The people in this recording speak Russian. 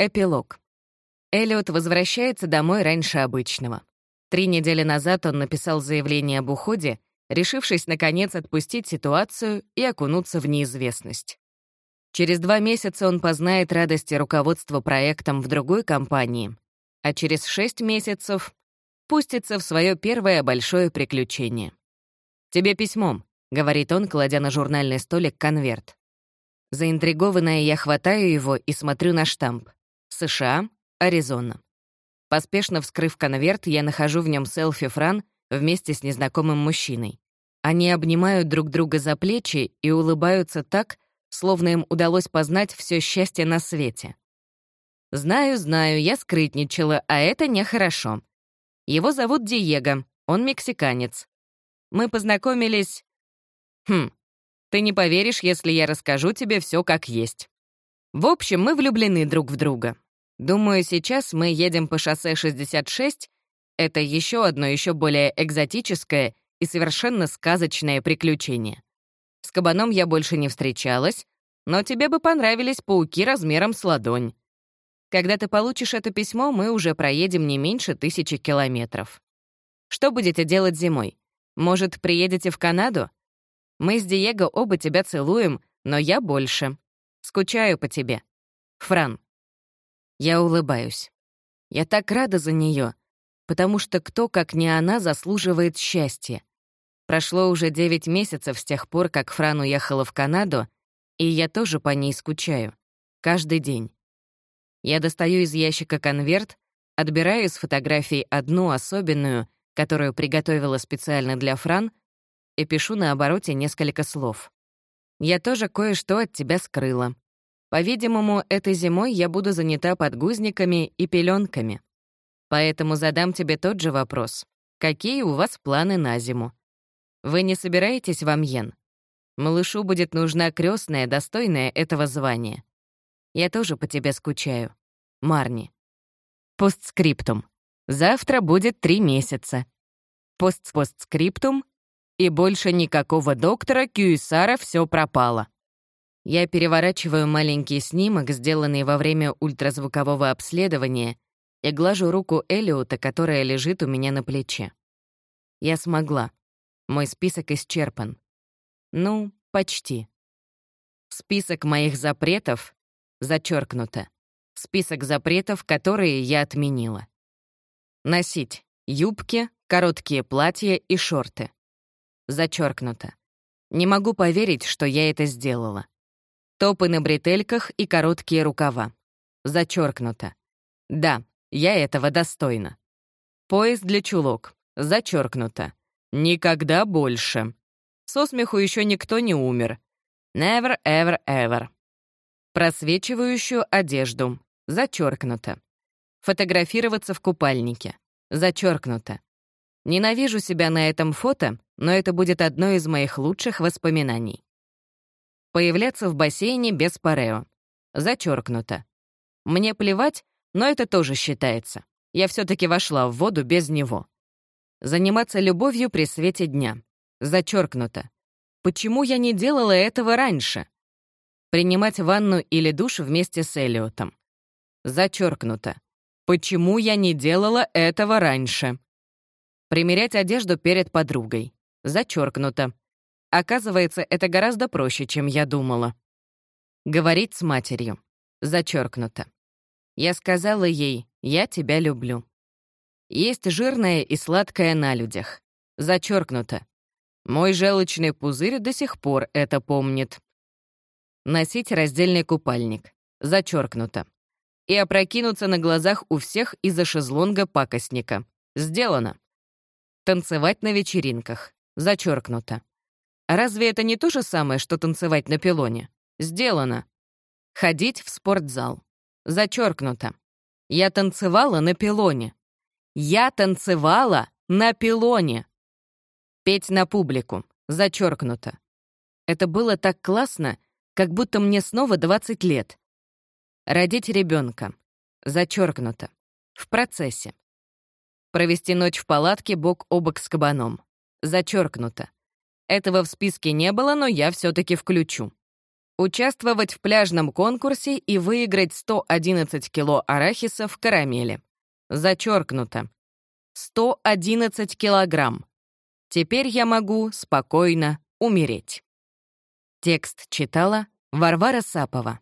Эпилог. Эллиот возвращается домой раньше обычного. Три недели назад он написал заявление об уходе, решившись, наконец, отпустить ситуацию и окунуться в неизвестность. Через два месяца он познает радости руководства проектом в другой компании, а через шесть месяцев пустится в свое первое большое приключение. «Тебе письмом», — говорит он, кладя на журнальный столик конверт. Заинтригованная, я хватаю его и смотрю на штамп. США, Аризона. Поспешно вскрыв конверт, я нахожу в нем селфи Фран вместе с незнакомым мужчиной. Они обнимают друг друга за плечи и улыбаются так, словно им удалось познать все счастье на свете. Знаю, знаю, я скрытничала, а это нехорошо. Его зовут Диего, он мексиканец. Мы познакомились... Хм, ты не поверишь, если я расскажу тебе все как есть. В общем, мы влюблены друг в друга. Думаю, сейчас мы едем по шоссе 66. Это еще одно еще более экзотическое и совершенно сказочное приключение. С кабаном я больше не встречалась, но тебе бы понравились пауки размером с ладонь. Когда ты получишь это письмо, мы уже проедем не меньше тысячи километров. Что будете делать зимой? Может, приедете в Канаду? Мы с Диего оба тебя целуем, но я больше. Скучаю по тебе. Фран. Я улыбаюсь. Я так рада за нее, потому что кто, как не она, заслуживает счастья. Прошло уже девять месяцев с тех пор, как Фран уехала в Канаду, и я тоже по ней скучаю. Каждый день. Я достаю из ящика конверт, отбираю из фотографий одну особенную, которую приготовила специально для Фран, и пишу на обороте несколько слов. «Я тоже кое-что от тебя скрыла. По-видимому, этой зимой я буду занята подгузниками и пеленками. Поэтому задам тебе тот же вопрос. Какие у вас планы на зиму? Вы не собираетесь в Амьен? Малышу будет нужна крестная, достойная этого звания. Я тоже по тебе скучаю. Марни. Постскриптум. Завтра будет три месяца. Постпостскриптум и больше никакого доктора Кьюисара все пропало. Я переворачиваю маленький снимок, сделанный во время ультразвукового обследования, и глажу руку Элиота, которая лежит у меня на плече. Я смогла. Мой список исчерпан. Ну, почти. Список моих запретов зачеркнуто. Список запретов, которые я отменила. Носить юбки, короткие платья и шорты. Зачеркнуто. Не могу поверить, что я это сделала. Топы на бретельках и короткие рукава. Зачеркнуто. Да, я этого достойна. Пояс для чулок. Зачеркнуто. Никогда больше. Со смеху еще никто не умер. Never, ever, ever. Просвечивающую одежду. Зачеркнуто. Фотографироваться в купальнике. Зачеркнуто. Ненавижу себя на этом фото, но это будет одно из моих лучших воспоминаний. Появляться в бассейне без парео. Зачеркнуто. Мне плевать, но это тоже считается. Я все таки вошла в воду без него. Заниматься любовью при свете дня. Зачеркнуто. Почему я не делала этого раньше? Принимать ванну или душ вместе с Элиотом. Зачеркнуто. Почему я не делала этого раньше? Примерять одежду перед подругой. Зачеркнуто. Оказывается, это гораздо проще, чем я думала. Говорить с матерью. Зачеркнуто. Я сказала ей «я тебя люблю». Есть жирное и сладкое на людях. Зачеркнуто. Мой желчный пузырь до сих пор это помнит. Носить раздельный купальник. Зачеркнуто. И опрокинуться на глазах у всех из-за шезлонга пакостника. Сделано. Танцевать на вечеринках. Зачеркнуто. Разве это не то же самое, что танцевать на пилоне? Сделано. Ходить в спортзал. Зачеркнуто. Я танцевала на пилоне. Я танцевала на пилоне. Петь на публику. Зачеркнуто. Это было так классно, как будто мне снова 20 лет. Родить ребенка. Зачеркнуто. В процессе. Провести ночь в палатке бок о бок с кабаном. Зачеркнуто. Этого в списке не было, но я все таки включу. Участвовать в пляжном конкурсе и выиграть 111 кило арахиса в карамели. Зачеркнуто. 111 килограмм. Теперь я могу спокойно умереть. Текст читала Варвара Сапова.